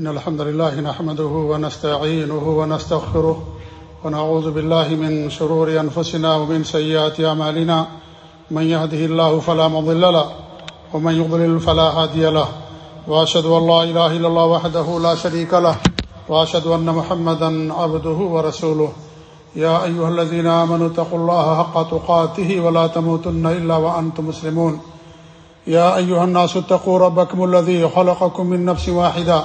إن الحمد لله نحمده ونستعينه ونستغفره ونعوذ بالله من شرور أنفسنا ومن سيئات أعمالنا من يهده الله فلا مضل له ومن يضلل فلا هادي له وأشهد أن لا إله إلا الله وحده لا شريك له وأشهد أن محمدا عبده ورسوله يا أيها الذين آمنوا اتقوا الله حق تقاته ولا تموتن إلا وأنتم مسلمون يا أيها الناس اتقوا ربكم الذي خلقكم من نفس واحدة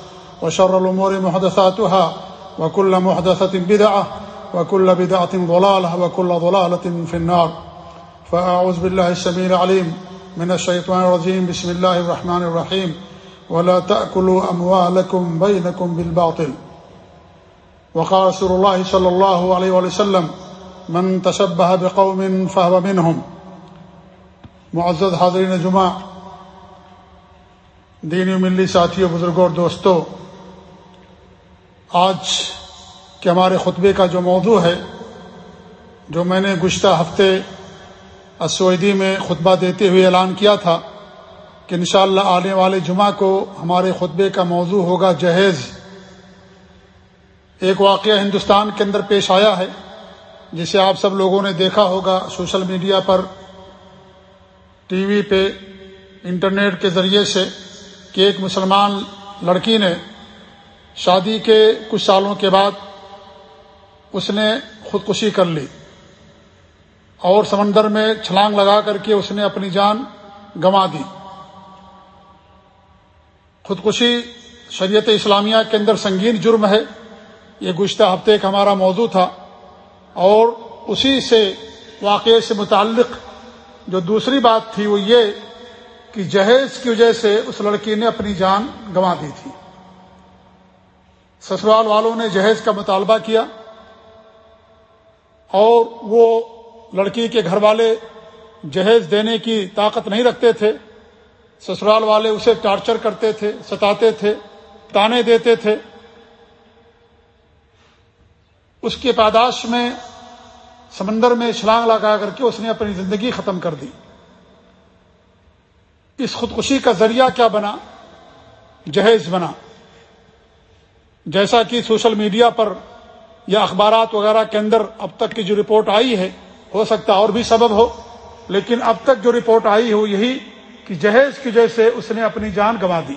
وشر الأمور محدثاتها، وكل محدثة بدعة، وكل بدعة ضلالة، وكل ضلالة في النار. فأعوذ بالله السميع العليم من الشيطان الرجيم. بسم الله الرحمن الرحيم. ولا تأكلوا أموالكم بينكم بالباطل. وقال رسول الله صلى الله عليه وسلم، من تشبه بقوم فهو منهم. معزز حاضرین جمعہ، دینی ملی ساتھیوں، بزرگوں اور دوستوں آج کے ہمارے خطبے کا جو موضوع ہے، جو میں نے گزشتہ ہفتے اسودی میں خطبہ دیتے ہوئے اعلان کیا تھا کہ انشاءاللہ آنے والے جمعہ کو ہمارے خطبے کا موضوع ہوگا جہیز۔ ایک واقعہ ہندوستان کے اندر پیش آیا ہے، جسے آپ سب لوگوں نے دیکھا ہوگا سوشل میڈیا پر، ٹی وی پہ، انٹرنیٹ کے ذریعے سے، کہ ایک مسلمان لڑکی نے شادی کے کچھ سالوں کے بعد اس نے خودکشی کر لی اور سمندر میں چھلانگ لگا کر کے اس نے اپنی جان گنوا دی۔ خودکشی شریعت اسلامیہ کے اندر سنگین جرم ہے۔ یہ گزشتہ ہفتے کا ہمارا موضوع تھا اور اسی سے واقعے سے متعلق جو دوسری بات تھی وہ یہ کہ جہیز کی وجہ سے اس لڑکی نے اپنی جان گنوا دی تھی۔ سسرال والوں نے جہیز کا مطالبہ کیا اور وہ لڑکی کے گھر والے جہیز دینے کی طاقت نہیں رکھتے تھے۔ سسرال والے اسے ٹارچر کرتے تھے، ستاتے تھے، تانے دیتے تھے۔ اس کے پاداش میں سمندر میں چھلانگ لگا کر کے اس نے اپنی زندگی ختم کر دی۔ اس خودکشی کا ذریعہ کیا بنا؟ جہیز بنا۔ جیسا کہ سوشل میڈیا پر یا اخبارات وغیرہ کے اندر اب تک کی جو رپورٹ آئی ہے، ہو سکتا اور بھی سبب ہو، لیکن اب تک جو رپورٹ آئی ہو یہی کہ جہیز کی وجہ سے اس نے اپنی جان گنوا دی۔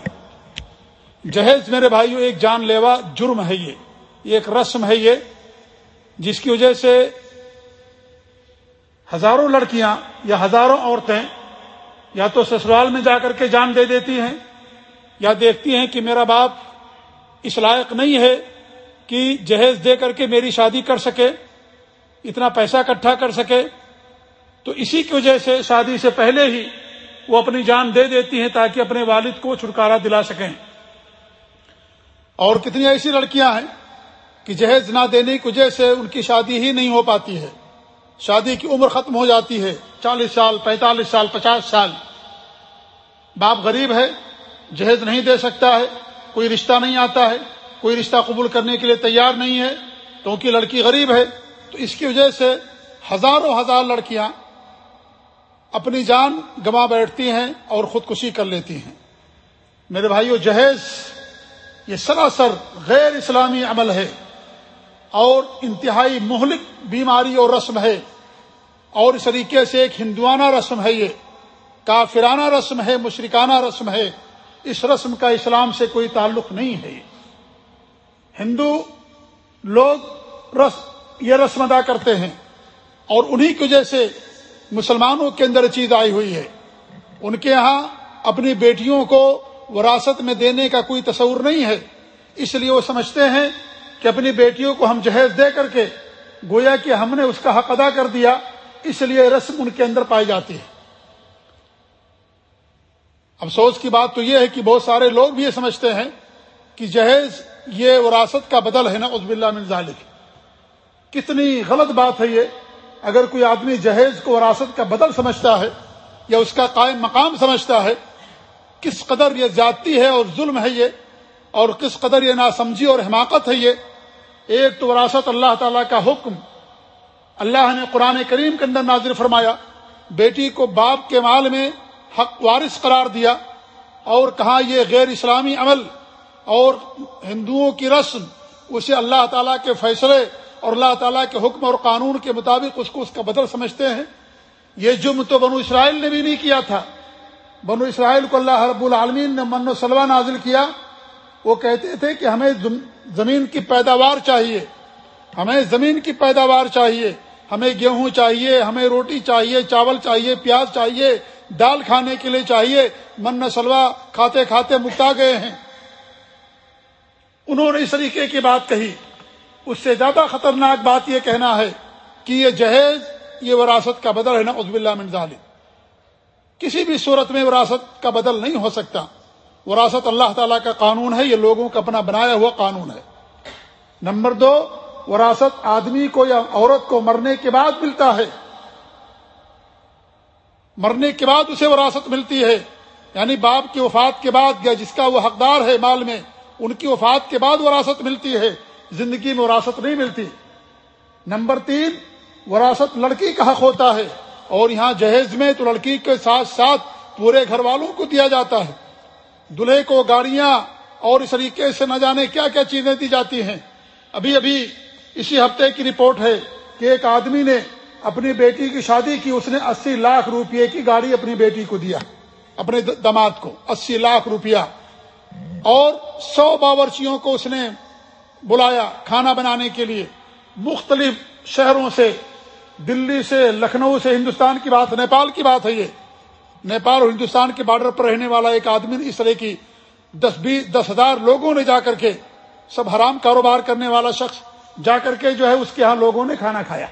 جہیز میرے بھائیوں ایک جان لیوا جرم ہے یہ ایک رسم ہے یہ، جس کی وجہ سے ہزاروں لڑکیاں یا ہزاروں عورتیں یا تو سسرال میں جا کر کے جان دے دیتی ہیں یا دیکھتی ہیں کہ میرا باپ اس لائق نہیں ہے کہ جہیز دے کر کے میری شادی کر سکے، اتنا پیسہ اکٹھا کر سکے، تو اسی کی وجہ سے شادی سے پہلے ہی وہ اپنی جان دے دیتی ہیں تاکہ اپنے والد کو چھٹکارا دلا سکیں۔ اور کتنی ایسی لڑکیاں ہیں کہ جہیز نہ دینے کی وجہ سے ان کی شادی ہی نہیں ہو پاتی ہے۔ شادی کی عمر ختم ہو جاتی ہے، چالیس سال، پینتالیس سال، پچاس سال۔ باپ غریب ہے، جہیز نہیں دے سکتا ہے کوئی رشتہ نہیں آتا ہے، کوئی رشتہ قبول کرنے کے لیے تیار نہیں ہے، کیونکہ لڑکی غریب ہے، تو اس کی وجہ سے ہزاروں ہزار لڑکیاں اپنی جان گما بیٹھتی ہیں اور خودکشی کر لیتی ہیں۔ میرے بھائیو، جہیز یہ سراسر غیر اسلامی عمل ہے اور انتہائی مہلک بیماری اور رسم ہے۔ اور اس طریقے سے ایک ہندوانہ رسم ہے یہ، کافرانہ رسم ہے، مشرکانہ رسم ہے۔ اس رسم کا اسلام سے کوئی تعلق نہیں ہے۔ ہندو لوگ رس، یہ رسم ادا کرتے ہیں اور انہی کی وجہ سے مسلمانوں کے اندر چیز آئی ہوئی ہے۔ ان کے یہاں اپنی بیٹیوں کو وراثت میں دینے کا کوئی تصور نہیں ہے۔ اس لیے وہ سمجھتے ہیں کہ اپنی بیٹیوں کو ہم جہیز دے کر کے گویا کہ ہم نے اس کا حق ادا کر دیا، اس لیے رسم ان کے اندر پائی جاتی ہے۔ افسوس کی بات تو یہ ہے کہ بہت سارے لوگ بھی یہ سمجھتے ہیں کہ جہیز یہ وراثت کا بدل ہے نا عزب اللہ من ذالک۔ کتنی غلط بات ہے یہ۔ اگر کوئی آدمی جہیز کو وراثت کا بدل سمجھتا ہے یا اس کا قائم مقام سمجھتا ہے، کس قدر یہ زیادتی ہے اور ظلم ہے یہ، اور کس قدر یہ ناسمجھی اور حماقت ہے یہ۔ ایک تو وراثت اللہ تعالی کا حکم۔ اللہ نے قرآن کریم کے اندر نازر فرمایا، بیٹی کو باپ کے مال میں حق وارث قرار دیا اور کہا یہ غیر اسلامی عمل اور ہندوؤں کی رسم، اسے اللہ تعالیٰ کے فیصلے اور اللہ تعالیٰ کے حکم اور قانون کے مطابق اس کو اس کا بدل سمجھتے ہیں۔ یہ جرم تو بنو اسرائیل نے بھی نہیں کیا تھا۔ بنو اسرائیل کو اللہ رب العالمین نے من و سلوا نازل کیا۔ وہ کہتے تھے کہ ہمیں زمین کی پیداوار چاہیے۔ ہمیں زمین کی پیداوار چاہیے۔ ہمیں گیہوں چاہیے، ہمیں روٹی چاہیے، چاول چاہیے، پیاز چاہیے دال کھانے کے لیے چاہیے، من سلوا کھاتے کھاتے مکتا گئے ہیں۔ انہوں نے اس طریقے کی بات کہی۔ اس سے زیادہ خطرناک بات یہ کہنا ہے کہ یہ جہیز، یہ وراثت کا بدل ہے نا عزب اللہ من ظالم کسی بھی صورت میں وراثت کا بدل نہیں ہو سکتا۔ وراثت اللہ تعالیٰ کا قانون ہے، یہ لوگوں کا اپنا بنایا ہوا قانون ہے۔ نمبر دو، وراثت آدمی کو یا عورت کو مرنے کے بعد ملتا ہے۔ مرنے کے بعد اسے وراثت ملتی ہے یعنی باپ کی وفات کے بعد یا جس کا وہ حقدار ہے مال میں، ان کی وفات کے بعد وراثت ملتی ہے، زندگی میں وراثت نہیں ملتی۔ نمبر تین، وراثت لڑکی کا حق ہوتا ہے، اور یہاں جہیز میں تو لڑکی کے ساتھ ساتھ پورے گھر والوں کو دیا جاتا ہے۔ دلہے کو گاڑیاں اور اس طریقے سے نہ جانے کیا کیا چیزیں دی جاتی ہیں۔ ابھی ابھی اسی ہفتے کی رپورٹ ہے کہ ایک آدمی نے اپنی بیٹی کی شادی کی، اس نے اسی لاکھ روپئے کی گاڑی اپنی بیٹی کو دیا، اپنے دماد کو، اسی لاکھ روپیہ۔ اور سو باورچیوں کو اس نے بلایا کھانا بنانے کے لیے۔ مختلف شہروں سے، دلی سے، لکھنؤ سے، ہندوستان کی بات، نیپال کی بات ہے یہ۔ نیپال اور ہندوستان کے بارڈر پر رہنے والا ایک آدمی اس طرح کی دس بیس دس ہزار لوگوں نے جا کر کے، سب حرام کاروبار کرنے والا شخص جا کر کے جو ہے، اس کے ہاں لوگوں نے کھانا کھایا۔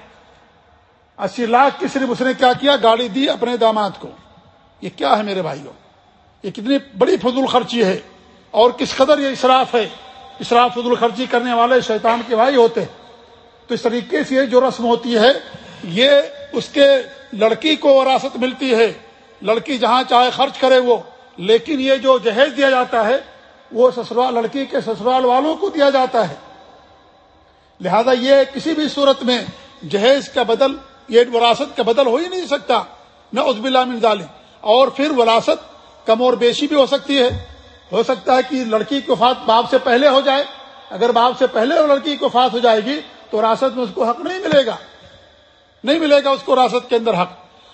اسی لاکھ کی صرف اس نے کیا کیا؟ گاڑی دی اپنے داماد کو۔ یہ کیا ہے میرے بھائیوں؟ یہ کتنی بڑی فضول خرچی ہے۔ اور کس قدر یہ اسراف ہے؟ اسراف فضول خرچی کرنے والے شیطان کے بھائی ہوتے ہیں۔ تو اس طریقے سے یہ جو رسم ہوتی ہے، یہ اس کے لڑکی کو وراثت ملتی ہے۔ لڑکی جہاں چاہے خرچ کرے وہ، لیکن یہ جو جہیز دیا جاتا ہے، وہ سسرال، لڑکی کے سسرال والوں کو دیا جاتا ہے۔ لہذا یہ کسی بھی صورت میں جہیز کا بدل یہ وراثت کا بدل ہو ہی نہیں سکتا، نہ عزب اللہ ظالم اور پھر وراثت کم اور بیشی بھی ہو سکتی ہے۔ ہو سکتا ہے کہ لڑکی کی وفات باپ سے پہلے ہو جائے۔ اگر باپ سے پہلے لڑکی کی وفات ہو جائے گی، تو وراثت میں اس کو حق نہیں ملے گا۔ نہیں ملے گا اس کو وراثت کے اندر حق۔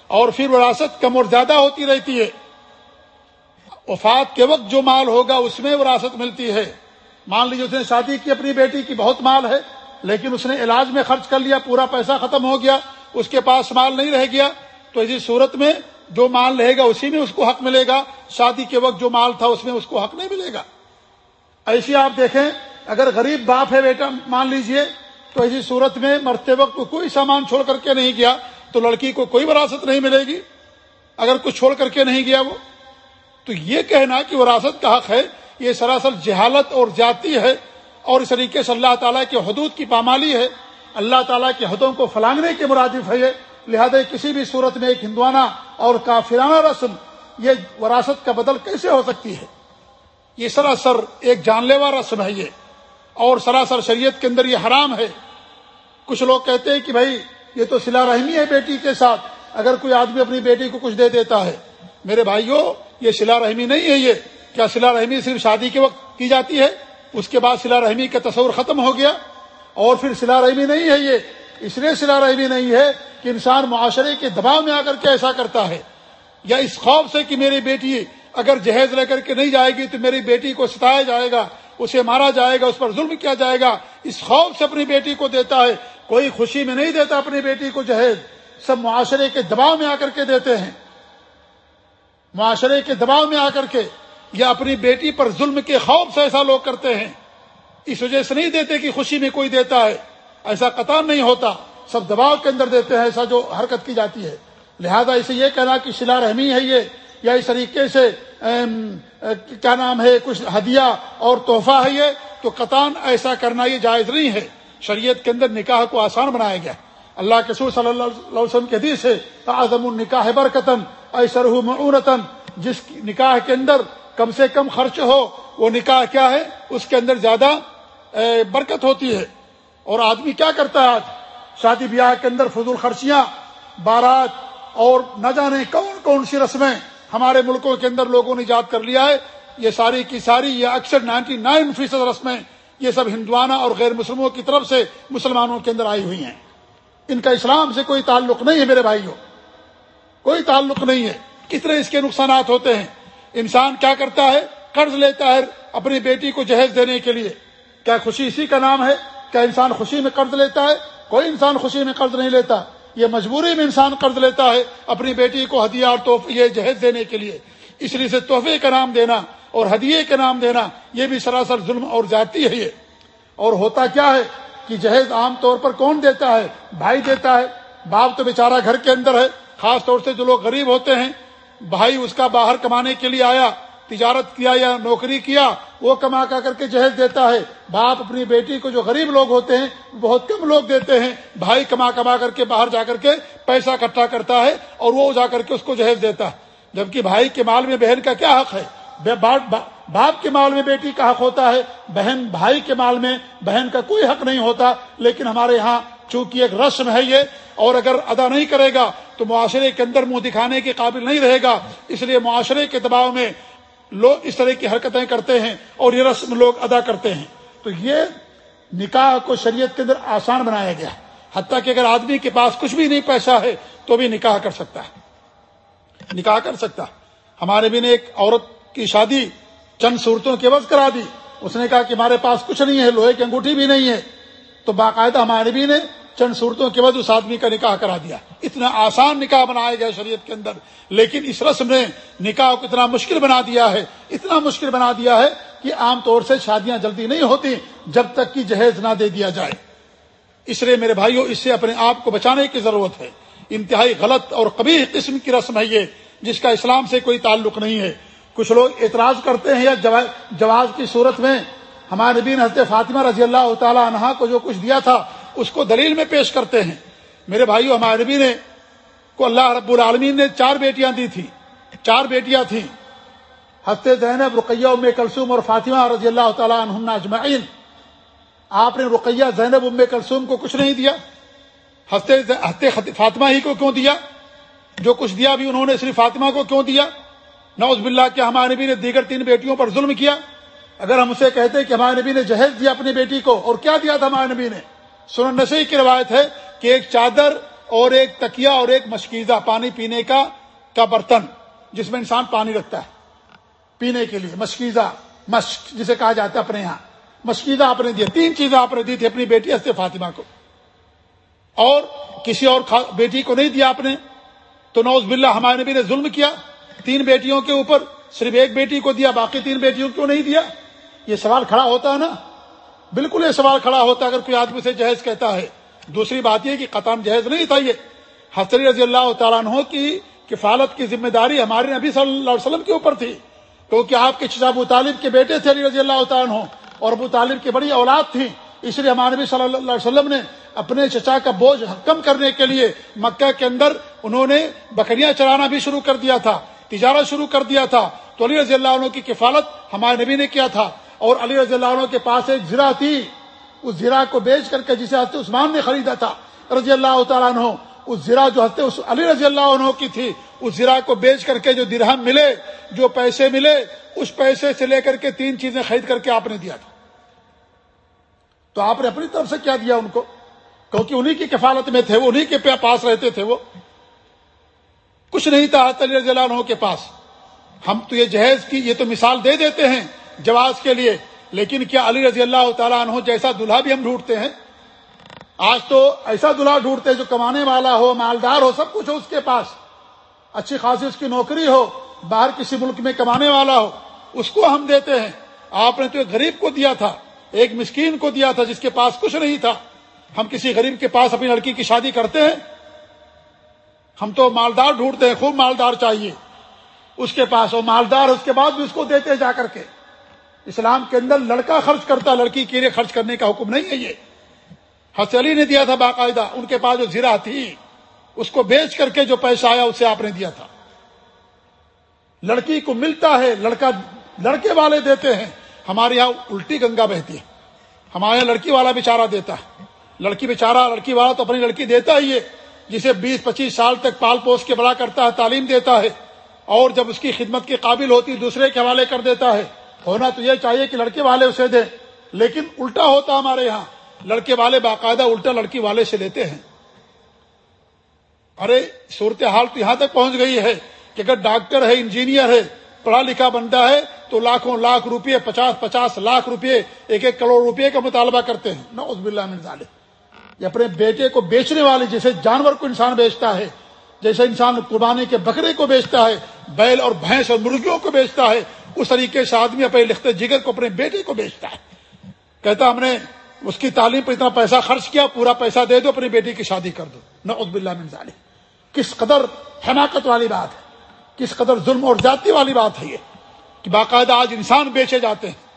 اور پھر وراثت کم اور زیادہ ہوتی رہتی ہے۔ وفات کے وقت جو مال ہوگا، اس میں وراثت ملتی ہے۔ مان لیجیے، اس نے شادی کی اپنی بیٹی کی بہت مال ہے، لیکن اس نے علاج میں خرچ کر لیا، پورا پیسہ ختم ہو گیا۔ اس کے پاس مال نہیں رہ گیا، تو اسی صورت میں جو مال رہے گا اسی میں اس کو حق ملے گا۔ شادی کے وقت جو مال تھا اس میں اس کو حق نہیں ملے گا۔ ایسی آپ دیکھیں، اگر غریب باپ ہے بیٹا، مان لیجیے، تو ایسی صورت میں مرتے وقت کوئی سامان چھوڑ کر کے نہیں گیا، تو لڑکی کو کوئی وراثت نہیں ملے گی۔ اگر کچھ چھوڑ کر کے نہیں گیا وہ۔ تو یہ کہنا کہ وراثت کا حق ہے، یہ سراسر جہالت اور جاتی ہے، اور اس طریقے سے اللہ تعالیٰ کے حدود کی پامالی ہے۔ اللہ تعالیٰ کے حدوں کو فلانگنے کے مرادف ہے یہ لہذا کسی بھی صورت میں ایک ہندوانہ اور کافرانہ رسم یہ وراثت کا بدل کیسے ہو سکتی ہے؟ یہ سراسر ایک جان لیوا رسم ہے یہ، اور سراسر شریعت کے اندر یہ حرام ہے۔ کچھ لوگ کہتے ہیں کہ بھائی، یہ تو سلا رحمی ہے بیٹی کے ساتھ، اگر کوئی آدمی اپنی بیٹی کو کچھ دے دیتا ہے۔ میرے بھائیوں، یہ سلا رحمی نہیں ہے یہ۔ کیا سلا رحمی صرف شادی کے وقت کی جاتی ہے؟ اس کے بعد سلا رحمی کا تصور ختم ہو گیا۔ اور پھر سلا رحمی نہیں ہے یہ، اس لیے سلا رحمی نہیں ہے کہ انسان معاشرے کے دباؤ میں آ کر کے ایسا کرتا ہے۔ یا اس خوف سے کہ میری بیٹی اگر جہیز لے کر کے نہیں جائے گی تو میری بیٹی کو ستایا جائے گا، اسے مارا جائے گا، اس پر ظلم کیا جائے گا۔ اس خوف سے اپنی بیٹی کو دیتا ہے۔ کوئی خوشی میں نہیں دیتا اپنی بیٹی کو جہیز۔ سب معاشرے کے دباؤ میں آ کر کے دیتے ہیں۔ معاشرے کے دباؤ میں آ کر کے یا اپنی بیٹی پر ظلم کے خوف سے ایسا لوگ کرتے ہیں۔ اس وجہ سے نہیں دیتے کہ خوشی میں کوئی دیتا ہے۔ ایسا قطار نہیں ہوتا۔ سب دباؤ کے اندر دیتے ہیں، ایسا جو حرکت کی جاتی ہے۔ لہذا اسے یہ کہنا کہ شلا رحمی ہے یہ، یا اس طریقے سے کیا نام ہے، کچھ ہدیہ اور تحفہ ہے یہ۔ تو قطان ایسا کرنا یہ جائز نہیں ہے۔ شریعت کے اندر نکاح کو آسان بنایا گیا۔ اللہ کے سور صلی اللہ علیہ وسلم کے حدیث ہے، اعظم النکاح برکتن ایسر معونتن جس نکاح کے اندر کم سے کم خرچ ہو، وہ نکاح کیا ہے؟ اس کے اندر زیادہ برکت ہوتی ہے۔ اور آدمی کیا کرتا ہے؟ آج شادی بیاہ کے اندر فضول خرچیاں، بارات، اور نہ جانے کون کون سی رسمیں ہمارے ملکوں کے اندر لوگوں نے ایجاد کر لیا ہے۔ یہ ساری کی ساری، یہ اکثر نائنٹی نائن فیصد رسمیں، یہ سب ہندوانہ اور غیر مسلموں کی طرف سے مسلمانوں کے اندر آئی ہوئی ہیں۔ ان کا اسلام سے کوئی تعلق نہیں ہے میرے بھائیوں۔ کوئی تعلق نہیں ہے۔ کس طرح اس کے نقصانات ہوتے ہیں؟ انسان کیا کرتا ہے؟ قرض لیتا ہے اپنی بیٹی کو جہیز دینے کے لیے۔ کیا خوشی اسی کا نام ہے کیا انسان خوشی میں قرض لیتا ہے، کوئی انسان خوشی میں قرض نہیں لیتا۔ یہ مجبوری میں انسان قرض لیتا ہے اپنی بیٹی کو ہدیہ اور تحفے، یہ جہیز دینے کے لیے۔ اس لیے سے تحفے کا نام دینا اور ہدیے کا نام دینا، یہ بھی سراسر ظلم اور جاتی ہے یہ۔ اور ہوتا کیا ہے کہ جہیز عام طور پر کون دیتا ہے؟ بھائی دیتا ہے۔ باپ تو بیچارہ گھر کے اندر ہے، خاص طور سے جو لوگ غریب ہوتے ہیں، بھائی اس کا باہر کمانے کے لیے آیا۔ تجارت کیا یا نوکری کیا، وہ کما کا کر کے جہیز دیتا ہے۔ باپ اپنی بیٹی کو جو غریب لوگ ہوتے ہیں، بہت کم لوگ دیتے ہیں۔ بھائی کما کما کر کے باہر جا کر کے پیسہ اکٹھا کرتا ہے اور وہ جا کر کے اس کو جہیز دیتا ہے۔ جبکہ بھائی کے مال میں بہن کا کیا حق ہے؟ باپ کے مال میں بیٹی کا حق ہوتا ہے۔ بہن بھائی کے مال میں بہن کا کوئی حق نہیں ہوتا۔ لیکن ہمارے یہاں چونکہ ایک رسم ہے یہ، اور اگر ادا نہیں کرے گا تو معاشرے کے اندر منہ دکھانے کے قابل نہیں رہے گا۔ اس لیے معاشرے کے دباؤ میں لوگ اس طرح کی حرکتیں کرتے ہیں اور یہ رسم لوگ ادا کرتے ہیں۔ تو یہ نکاح کو شریعت کے اندر آسان بنایا گیا حتیٰ کہ اگر آدمی کے پاس کچھ بھی نہیں پیسہ ہے تو بھی نکاح کر سکتا ہے۔ نکاح کر سکتا ہمارے بھی نے ایک عورت کی شادی چند صورتوں کے وز کرا دی۔ اس نے کہا کہ ہمارے پاس کچھ نہیں ہے، لوہے کی انگوٹھی بھی نہیں ہے۔ تو باقاعدہ ہمارے بھی نے چند صورتوں کے بعد اس آدمی کا نکاح کرا دیا۔ اتنا آسان نکاح بنایا گیا شریعت کے اندر، لیکن اس رسم نے نکاح کو اتنا مشکل بنا دیا ہے، اتنا مشکل بنا دیا ہے کہ عام طور سے شادیاں جلدی نہیں ہوتی جب تک کہ جہیز نہ دے دیا جائے۔ اس لیے میرے بھائیوں اس سے اپنے آپ کو بچانے کی ضرورت ہے۔ انتہائی غلط اور کبھی قسم کی رسم ہے یہ، جس کا اسلام سے کوئی تعلق نہیں ہے۔ کچھ لوگ اعتراض کرتے ہیں یا جواز کی صورت میں ہمارے نبی حضرت فاطمہ رضی اللہ تعالی عنہ کو جو کچھ دیا تھا، اس کو دلیل میں پیش کرتے ہیں۔ میرے بھائیو ہمارے نبی نے کو اللہ رب العالمین نے چار بیٹیاں دی تھی چار بیٹیاں تھیں۔ ہفتے زینب، رقیہ ام کلثوم اور فاطمہ رضی اللہ تعالیٰ عنہ اجمعین۔ آپ نے رقیہ زینب ام کلثوم کو کچھ نہیں دیا ہفتے فاطمہ ہی کو کیوں دیا؟ جو کچھ دیا بھی انہوں نے، صرف فاطمہ کو کیوں دیا؟ نوز باللہ کہ ہمارے نبی نے دیگر تین بیٹیوں پر ظلم کیا۔ اگر ہم اسے کہتے کہ ہمارے نبی نے جہیز دیا اپنی بیٹی کو، اور کیا دیا تھا ہمارے نبی نے؟ سنن نسی کی روایت ہے کہ ایک چادر اور ایک تکیا اور ایک مشکیزہ پانی پینے کا کا برتن، جس میں انسان پانی رکھتا ہے، پینے کے لیے۔ مشکیزہ، مشک، جسے کہا جاتا ہے اپنے یہاں۔ مشکیزہ آپ نے دیا، تین چیزیں آپ نے دی تھی اپنی بیٹی ہست فاطمہ کو۔ اور کسی اور بیٹی کو نہیں دیا آپ نے۔ تو نوز باللہ، ہمارے نبی نے ظلم کیا۔ تین بیٹیوں کے اوپر صرف ایک بیٹی کو دیا، باقی تین بیٹیوں کو نہیں دیا۔ یہ سوال کھڑا ہوتا ہے نا۔ بالکل یہ سوال کھڑا ہوتا ہے اگر کوئی آدمی سے جہیز کہتا ہے۔ دوسری بات یہ کہ قطام جہیز نہیں تھا یہ حسری رضی اللہ تعالیٰ عنہ کی کفالت کی ذمہ داری ہمارے نبی صلی اللہ علیہ وسلم کے اوپر تھی۔ کیونکہ آپ کے چچا ابو طالب کے بیٹے تھے علی رضی اللہ تعالیٰ عنہ اور ابو طالب کی بڑی اولاد تھی۔ اس لیے ہمارے نبی صلی اللہ علیہ وسلم نے اپنے چچا کا بوجھ کم کرنے کے لیے مکہ کے اندر انہوں نے بکریاں چرانا بھی شروع کر دیا تھا، تجارت شروع کر دیا تھا۔ تو علی رضی اللہ عنہ کی کفالت ہمارے نبی نے کیا تھا۔ اور علی رضی اللہ عنہ کے پاس ایک زرا تھی۔ اس زرا کو بیچ کر کے جسے ہنستے عثمان نے خریدا تھا، رضی اللہ تعالیٰ عنہ۔ اس زرا جو ہنستے علی رضی اللہ عنہ کی تھی، اس زرا کو بیچ کر کے جو درہم ملے، جو پیسے ملے، اس پیسے سے لے کر کے تین چیزیں خرید کر کے آپ نے دیا تھا۔ تو آپ نے اپنی طرف سے کیا دیا ان کو؟ کیونکہ انہی کی کفالت میں تھے وہ، انہی کے پاس رہتے تھے وہ۔ کچھ نہیں تھا علی رضی اللہ عنہ کے پاس۔ ہم تو یہ جہیز کی، یہ تو مثال دے دیتے ہیں۔ جواز کے لیے۔ لیکن کیا علی رضی اللہ تعالیٰ عنہ جیسا دلہا بھی ہم ڈھونڈتے ہیں؟ آج تو ایسا دلہا ڈھونڈتے جو کمانے والا ہو، مالدار ہو، سب کچھ ہو اس کے پاس۔ اچھی خاصی اس کی نوکری ہو، باہر کسی ملک میں کمانے والا ہو، اس کو ہم دیتے ہیں۔ آپ نے تو ایک غریب کو دیا تھا، ایک مسکین کو دیا تھا جس کے پاس کچھ نہیں تھا۔ ہم کسی غریب کے پاس اپنی لڑکی کی شادی کرتے ہیں۔ ہم تو مالدار ڈھونڈتے ہیں، خوب مالدار چاہیے۔ اس کے پاس وہ مالدار، اس کے بعد بھی اس کو دیتے جا کر کے۔ اسلام کے اندر لڑکا خرچ کرتا، لڑکی کے لیے خرچ کرنے کا حکم نہیں ہے یہ۔ حس علی نے دیا تھا باقاعدہ، ان کے پاس جو زیرہ تھی، اس کو بیچ کر کے جو پیسہ آیا، اسے آپ نے دیا تھا۔ لڑکی کو ملتا ہے، لڑکا، لڑکے والے دیتے ہیں۔ ہمارے یہاں الٹی گنگا بہتی ہے۔ ہمارے یہاں لڑکی والا بیچارہ دیتا ہے۔ لڑکی بیچارہ، لڑکی والا تو اپنی لڑکی دیتا ہی ہے، جسے بیس، پچیس سال تک پال پوس کے بڑا کرتا ہے، تعلیم دیتا ہے۔ اور جب اس کی خدمت کے قابل ہوتی، دوسرے کے حوالے کر دیتا ہے۔ ہونا تو یہ چاہیے کہ لڑکے والے اسے دیں، لیکن الٹا ہوتا ہمارے یہاں۔ لڑکے والے باقاعدہ الٹا لڑکی والے سے لیتے ہیں۔ ارے صورت حال تو یہاں تک پہنچ گئی ہے کہ اگر ڈاکٹر ہے، انجینئر ہے، پڑھا لکھا بنتا ہے، تو لاکھوں لاکھ روپے، پچاس پچاس لاکھ روپے، ایک ایک کروڑ روپے کا مطالبہ کرتے ہیں۔ نہ اس بلّہ یہ اپنے بیٹے کو بیچنے والے جیسے جانور کو انسان بیچتا ہے، جیسے انسان قربانی کے بکرے کو بیچتا ہے، بیل اور بھینس اور مرغیوں کو بیچتا ہے اس طریقے سے آدمی اپنے لکھتے جگر کو اپنے بیٹے کو بیچتا ہے۔ کہتا ہم نے اس کی تعلیم پر اتنا پیسہ خرچ کیا، پورا پیسہ دے دو، اپنی بیٹی کی شادی کر دو۔ نہ عزب اللہ منظال کس قدر حماقت والی بات ہے، کس قدر ظلم اور جاتی والی بات ہے یہ، کہ باقاعدہ آج انسان بیچے جاتے ہیں۔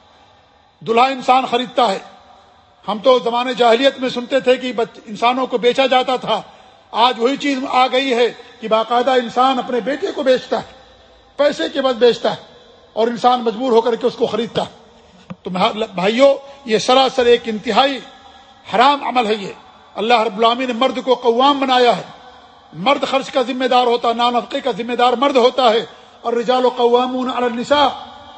دلہا انسان خریدتا ہے۔ ہم تو زمانے جاہلیت میں سنتے تھے کہ انسانوں کو بیچا جاتا تھا۔ آج وہی چیز آ گئی ہے کہ باقاعدہ انسان اپنے بیٹے کو بیچتا ہے، پیسے کے بعد بیچتا ہے۔ اور انسان مجبور ہو کر کے اس کو خریدتا ہے۔ تو بھائیوں یہ سراسر ایک انتہائی حرام عمل ہے یہ۔ اللہ رب العامی نے مرد کو قوام بنایا ہے۔ مرد خرچ کا ذمہ دار ہوتا ہے نانفقے کا ذمہ دار مرد ہوتا ہے۔ اور رجال و قوام النساء،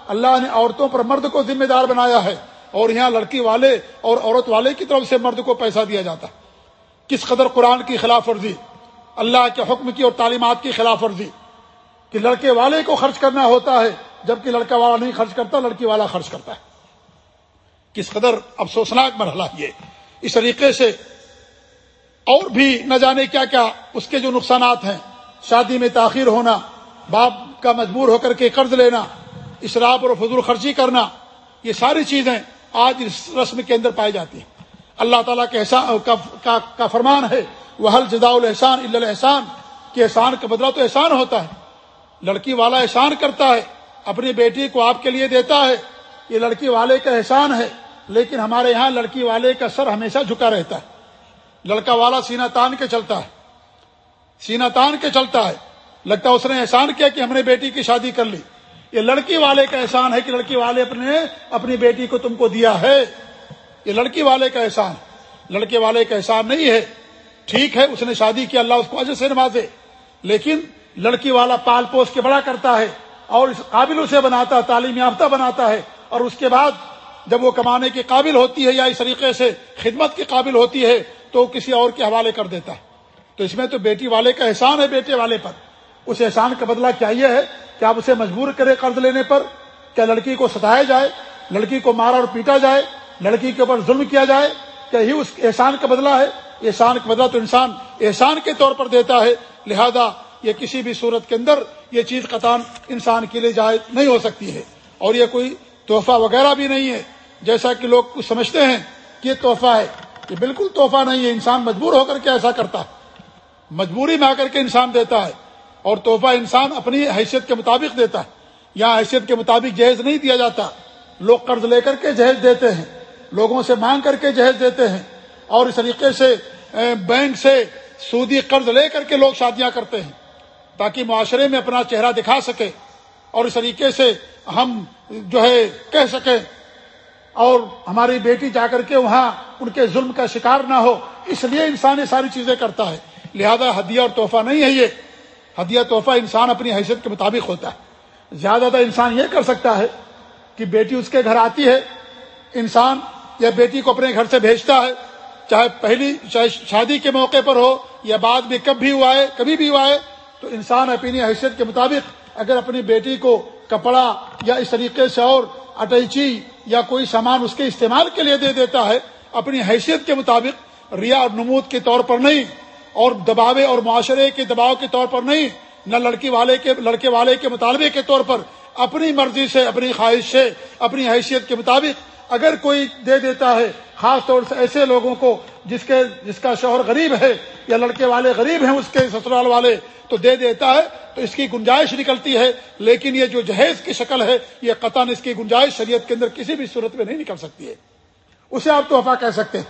اللہ نے عورتوں پر مرد کو ذمہ دار بنایا ہے۔ اور یہاں لڑکی والے اور عورت والے کی طرف سے مرد کو پیسہ دیا جاتا۔ ہے کس قدر قرآن کی خلاف ورزی، اللہ کے حکم کی اور تعلیمات کی خلاف ورزی، کہ لڑکے والے کو خرچ کرنا ہوتا ہے۔ جبکہ لڑکا والا نہیں خرچ کرتا لڑکی والا خرچ کرتا ہے۔ کس قدر افسوسناک مرحلہ یہ۔ اس طریقے سے اور بھی نہ جانے کیا کیا اس کے جو نقصانات ہیں شادی میں تاخیر ہونا باپ کا مجبور ہو کر کے قرض لینا اسراف اور فضول خرچی کرنا یہ ساری چیزیں آج اس رسم کے اندر پائی جاتی ہیں۔ اللہ تعالیٰ کے احسان کا, کا فرمان ہے وہ حل جدا الحسان الحسان کہ احسان کا بدلہ تو احسان ہوتا ہے لڑکی والا احسان کرتا ہے اپنی بیٹی کو آپ کے لیے دیتا ہے، یہ لڑکی والے کا احسان ہے، لیکن ہمارے یہاں لڑکی والے کا سر ہمیشہ جھکا رہتا ہے۔ لڑکا والا سینا تان کے چلتا ہے۔ سینا تان کے چلتا ہے۔ لگتا ہے اس نے احسان کیا کہ ہم نے بیٹی کی شادی کر لی۔ یہ لڑکی والے کا احسان ہے کہ لڑکی والے اپنے، اپنی بیٹی کو تم کو دیا ہے۔ یہ لڑکی والے کا احسان۔ لڑکے والے کا احسان نہیں ہے۔ ٹھیک ہے، اس نے شادی کی، اللہ اس کو اجر سے نوازے۔ لیکن لڑکی والا پال پوس کے بڑا کرتا ہے۔ اور اس قابل اسے بناتا ہے تعلیم یافتہ بناتا ہے۔ اور اس کے بعد جب وہ کمانے کے قابل ہوتی ہے یا اس طریقے سے خدمت کے قابل ہوتی ہے، تو کسی اور کے حوالے کر دیتا ہے۔ تو اس میں تو بیٹی والے کا احسان ہے بیٹے والے پر۔ اس احسان کا بدلہ کیا یہ ہے کہ آپ اسے مجبور کرے قرض لینے پر کیا لڑکی کو ستایا جائے، لڑکی کو مارا اور پیٹا جائے، لڑکی کے اوپر ظلم کیا جائے، کیا ہی اس احسان کا بدلہ ہے؟ احسان کا بدلہ تو انسان احسان کے طور پر دیتا ہے۔ لہذا یہ کسی بھی صورت کے اندر یہ چیز قطان انسان کے لیے جائز نہیں ہو سکتی ہے اور یہ کوئی تحفہ وغیرہ بھی نہیں ہے۔ جیسا کہ لوگ کچھ سمجھتے ہیں کہ یہ تحفہ ہے، یہ بالکل تحفہ نہیں ہے۔ انسان مجبور ہو کر کے ایسا کرتا ہے۔ مجبوری میں آ کر کے انسان دیتا ہے اور تحفہ انسان اپنی حیثیت کے مطابق دیتا ہے۔ یا حیثیت کے مطابق جہیز نہیں دیا جاتا۔ لوگ قرض لے کر کے جہیز دیتے ہیں، لوگوں سے مانگ کر کے جہیز دیتے ہیں اور اس طریقے سے بینک سے سودی قرض لے کر کے لوگ شادیاں کرتے ہیں۔ تاکہ معاشرے میں اپنا چہرہ دکھا سکے اور اس طریقے سے ہم جو ہے کہہ سکیں اور ہماری بیٹی جا کر کے وہاں ان کے ظلم کا شکار نہ ہو، اس لیے انسان یہ ساری چیزیں کرتا ہے۔ لہذا ہدیہ اور تحفہ نہیں ہے یہ۔ ہدیہ، تحفہ انسان اپنی حیثیت کے مطابق ہوتا ہے۔ زیادہ تر انسان یہ کر سکتا ہے کہ بیٹی اس کے گھر آتی ہے، انسان یا بیٹی کو اپنے گھر سے بھیجتا ہے، چاہے پہلی، چاہے شادی کے موقع پر ہو یا بعد میں کب بھی ہوا ہے کبھی بھی ہوا ہے تو انسان اپنی حیثیت کے مطابق اگر اپنی بیٹی کو کپڑا یا اس طریقے سے اور اٹیچی یا کوئی سامان اس کے استعمال کے لیے دے دیتا ہے، اپنی حیثیت کے مطابق ریا اور نمود کے طور پر نہیں، اور دباوے اور معاشرے کے دباؤ کے طور پر نہیں، نہ لڑکی والے کے، لڑکے والے کے مطالبے کے طور پر، اپنی مرضی سے، اپنی خواہش سے، اپنی حیثیت کے مطابق اگر کوئی دے دیتا ہے خاص طور سے ایسے لوگوں کو جس کے جس کا شوہر غریب ہے یا لڑکے والے غریب ہیں اس کے سسرال والے تو دے دیتا ہے، تو اس کی گنجائش نکلتی ہے، لیکن یہ جو جہیز کی شکل ہے، یہ قطن اس کی گنجائش شریعت کے اندر کسی بھی صورت میں نہیں نکل سکتی ہے۔ اسے آپ تحفہ کہہ سکتے ہیں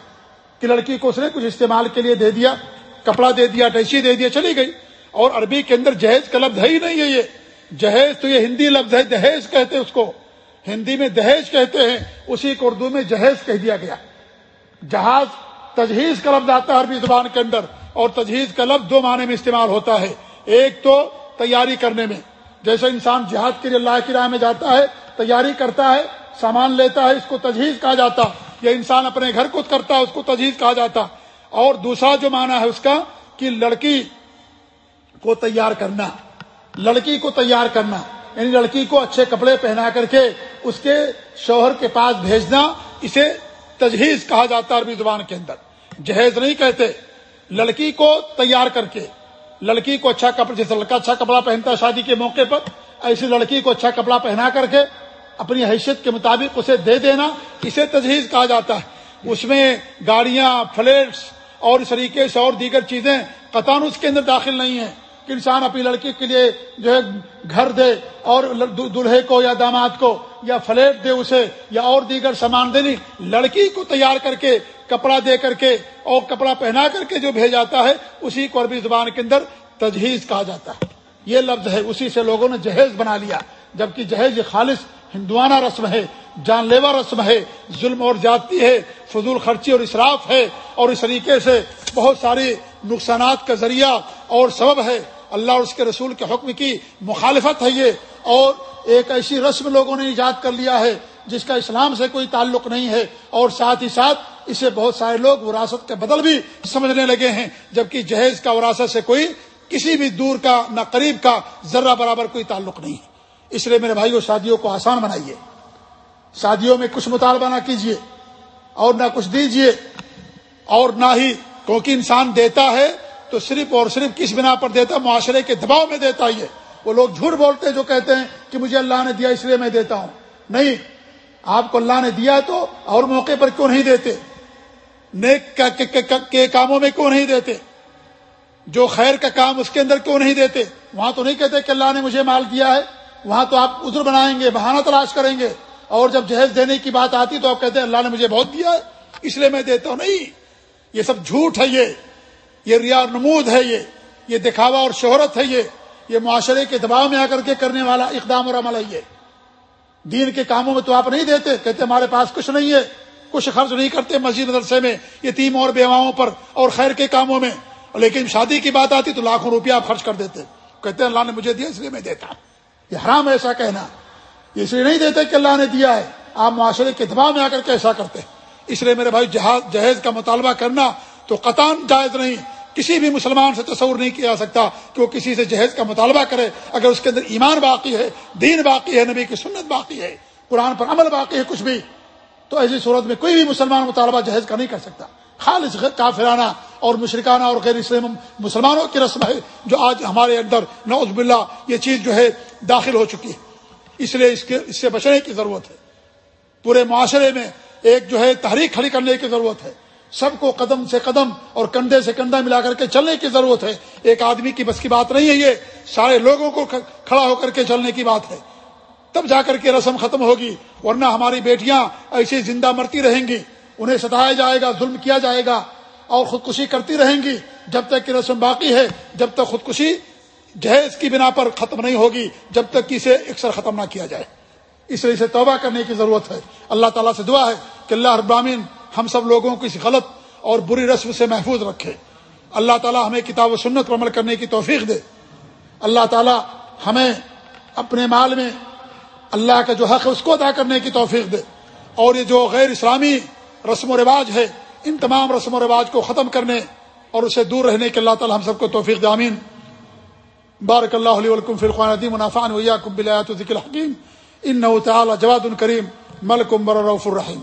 کہ لڑکی کو اس نے کچھ استعمال کے لیے دے دیا، کپڑا دے دیا ٹیچی دے دیا، چلی گئی۔ اور عربی کے اندر جہیز کا لفظ ہے ہی نہیں ہے یہ۔ جہیز تو یہ ہندی لفظ ہے، دہیز کہتے اس کو۔ ہندی میں دہیج کہتے ہیں، اسی کو اردو میں جہیز کہہ دیا گیا۔ جہاز تجہیز کا لفظ آتا ہے عربی زبان کے اندر اور تجہیز کا لفظ دو معنی میں استعمال ہوتا ہے۔ ایک تو تیاری کرنے میں، جیسے انسان جہاد کے لیے اللہ کی راہ میں جاتا ہے، تیاری کرتا ہے، سامان لیتا ہے، اس کو تجہیز کہا جاتا۔ یا انسان اپنے گھر کو کرتا ہے، اس کو تجہیز کہا جاتا۔ اور دوسرا جو معنی ہے اس کا کہ لڑکی کو تیار کرنا، لڑکی کو تیار کرنا یعنی لڑکی کو اچھے کپڑے پہنا کر کے اس کے شوہر کے پاس بھیجنا، اسے تجہیز کہا جاتا ہے عربی زبان کے اندر۔ جہیز نہیں کہتے، لڑکی کو تیار کر کے، لڑکی کو اچھا کپڑا، جیسے لڑکا اچھا کپڑا پہنتا ہے شادی کے موقع پر، ایسی لڑکی کو اچھا کپڑا پہنا کر کے اپنی حیثیت کے مطابق اسے دے دینا، اسے تجہیز کہا جاتا ہے۔ اس میں گاڑیاں، فلیٹس اور اس طریقے سے اور دیگر چیزیں قطان اس کے اندر داخل نہیں ہیں۔ کہ انسان اپنی لڑکی کے لیے جو ہے گھر دے اور دلہے کو یا داماد کو یا فلیٹ دے اسے یا اور دیگر سامان دینی لڑکی کو تیار کر کے کپڑا دے کر کے اور کپڑا پہنا کر کے جو بھیجاتا ہے، اسی کو عربی زبان کے اندر تجہیز کہا جاتا ہے۔ یہ لفظ ہے، اسی سے لوگوں نے جہیز بنا لیا، جبکہ جہیز خالص ہندوانہ رسم ہے جان لیوا رسم ہے، ظلم اور جاتی ہے، فضول خرچی اور اسراف ہے اور اس طریقے سے بہت ساری نقصانات کا ذریعہ اور سبب ہے۔ اللہ اور اس کے رسول کے حکم کی مخالفت ہے یہ۔ اور ایک ایسی رسم لوگوں نے ایجاد کر لیا ہے جس کا اسلام سے کوئی تعلق نہیں ہے۔ اور ساتھ ہی ساتھ اسے بہت سارے لوگ وراثت کے بدل بھی سمجھنے لگے ہیں، جبکہ جہیز کا وراثت سے کوئی کسی بھی دور کا نہ قریب کا ذرہ برابر کوئی تعلق نہیں ہے۔ اس لیے میرے بھائیوں شادیوں کو آسان بنائیے۔ شادیوں میں کچھ مطالبہ نہ کیجیے اور نہ کچھ دیجیے اور نہ ہی کیونکہ انسان دیتا ہے تو صرف اور صرف کس بنا پر دیتا معاشرے کے دباؤ میں دیتا ہی ہے۔ وہ لوگ جھوٹ بولتے ہیں جو کہتے ہیں کہ مجھے اللہ نے دیا اس لیے میں دیتا ہوں۔ نہیں، آپ کو اللہ نے دیا تو اور موقع پر کیوں نہیں دیتے؟ نیک کے کاموں میں کیوں نہیں دیتے؟ جو خیر کا کام اس کے اندر کیوں نہیں دیتے؟ وہاں تو نہیں کہتے کہ اللہ نے مجھے مال دیا ہے۔ وہاں تو آپ ادھر بنائیں گے، بہانہ تلاش کریں گے۔ اور جب جہیز دینے کی بات آتی تو آپ کہتے ہیں، اللہ نے مجھے بہت دیا ہے، اس لیے میں دیتا ہوں۔ نہیں، یہ سب جھوٹ ہے یہ۔ یہ ریا نمود ہے یہ۔ یہ دکھاوا اور شہرت ہے یہ۔ یہ معاشرے کے دباؤ میں آ کر کے کرنے والا اقدام اور عمل ہے یہ۔ دین کے کاموں میں تو آپ نہیں دیتے، کہتے ہمارے پاس کچھ نہیں ہے۔ کچھ خرچ نہیں کرتے مسجد مدرسے میں، یتیم اور بیواؤں پر اور خیر کے کاموں میں۔ لیکن شادی کی بات آتی تو لاکھوں روپیہ آپ خرچ کر دیتے۔ کہتے ہیں، اللہ نے مجھے دیا، اس لیے میں دیتا۔ ہوں یہ حرام ایسا کہنا۔ اس لیے نہیں دیتے کہ اللہ نے دیا ہے۔ آپ معاشرے کے دباؤ میں آ کر کے ایسا کرتے اس لیے میرے بھائی، جہاز، جہیز کا مطالبہ کرنا تو قطان جائز نہیں۔ کسی بھی مسلمان سے تصور نہیں کیا جا سکتا کہ وہ کسی سے جہیز کا مطالبہ کرے۔ اگر اس کے اندر ایمان باقی ہے، دین باقی ہے، نبی کی سنت باقی ہے، قرآن پر عمل باقی ہے، کچھ بھی، تو ایسی صورت میں کوئی بھی مسلمان مطالبہ جہیز کا نہیں کر سکتا۔ خالص کافرانہ اور مشرکانہ اور غیر اسلام مسلمانوں کی رسم ہے جو آج ہمارے اندر نوز باللہ یہ چیز جو ہے داخل ہو چکی ہے۔ اس لیے اس کے اس سے بچنے کی ضرورت ہے۔ پورے معاشرے میں ایک جو ہے تحریک کھڑی کرنے کی ضرورت ہے۔ سب کو قدم سے قدم اور کندھے سے کندھا ملا کر کے چلنے کی ضرورت ہے۔ ایک آدمی کی بس کی بات نہیں ہے یہ۔ سارے لوگوں کو کھڑا ہو کر کے چلنے کی بات ہے۔ تب جا کر کے رسم ختم ہوگی، ورنہ ہماری بیٹیاں ایسی زندہ مرتی رہیں گی۔ انہیں ستایا جائے گا، ظلم کیا جائے گا۔ اور خودکشی کرتی رہیں گی۔ جب تک کہ رسم باقی ہے، جب تک خودکشی جہیز کی بنا پر ختم نہیں ہوگی، جب تک کہ اسے اکثر ختم نہ کیا جائے۔ اس لیے اسے توبہ کرنے کی ضرورت ہے۔ اللہ تعالیٰ سے دعا ہے کہ اللہ ابامین ہم سب لوگوں کو اس غلط اور بری رسم سے محفوظ رکھے۔ اللہ تعالیٰ ہمیں کتاب و سنت پر عمل کرنے کی توفیق دے۔ اللہ تعالیٰ ہمیں اپنے مال میں اللہ کا جو حق ہے اس کو ادا کرنے کی توفیق دے۔ اور یہ جو غیر اسلامی رسم و رواج ہے ان تمام رسم و رواج کو ختم کرنے اور اسے دور رہنے کے اللہ تعالیٰ ہم سب کو توفیق دامین بارک اللہ علیہ ولکم فرقان عدیم منافع ذکر حکیم ان تعالی جواد الکریم ملکم برف الرحیم۔